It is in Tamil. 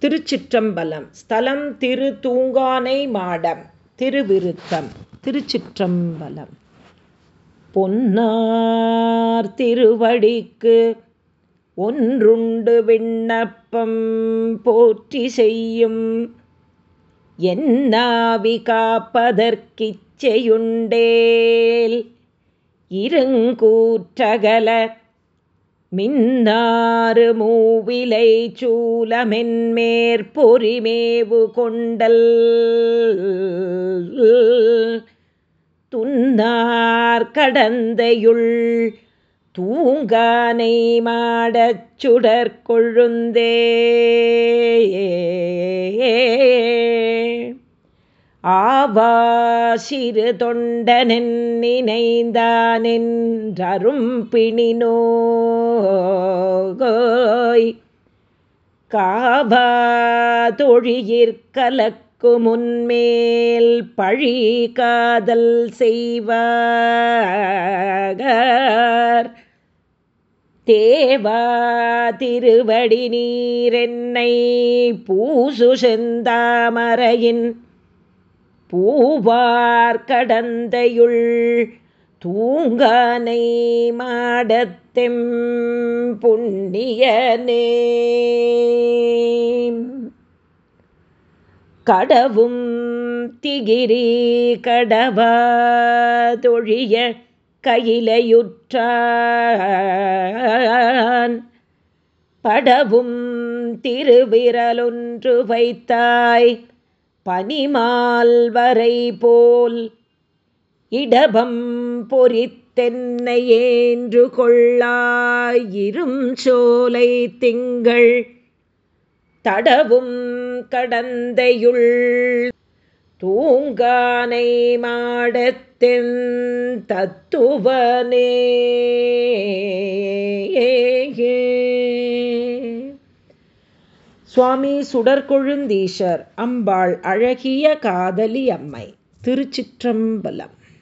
திருச்சிற்றம்பலம். ஸ்தலம் திரு தூங்கானை மாடம். திருவிருத்தம். திருச்சிற்றம்பலம். பொன்னார் திருவடிக்கு ஒன்றுண்டு விண்ணப்பம் போற்றி செய்யும். என்னாவி காப்பதற்கிச்சையுண்டேல். இருங்கூற்றகல மின்னாறு மூவிலை சூலமென்மேற்பொறிமேவு கொண்டல். துன்னார் கடந்தையுள் தூங்கானை மாடச் சுடற்கொழுந்தே ஆவாசிறு தொண்டனென் நினைந்தானென்றரும் பிணினோய் காபா தொழியிற்கலக்கு முன்மேல் பழி காதல் செய்வார் தேவா திருவடி நீரென்னை பூசு செந்தாமரையின் பூவார் கடந்தையுள் தூங்கானை மாடத்தெம் புண்ணியனே. கடவும் திகிரி கடவா தொழிய கையிலையுற்றான். படவும் திருவிரலொன்று வைத்தாய் பனிமால்வரை போல் இடபம் பொறித்தென்னையேன்று கொள்ளாயிரும் சோலை திங்கள் தடவும் கடந்தையுள் தூங்கானை மாடத்தின் தத்துவனே சுவாமி சுடற்கொழுந்தீஷர் அம்பாள் அழகிய காதலி அம்மை திருச்சிற்றம்பலம்.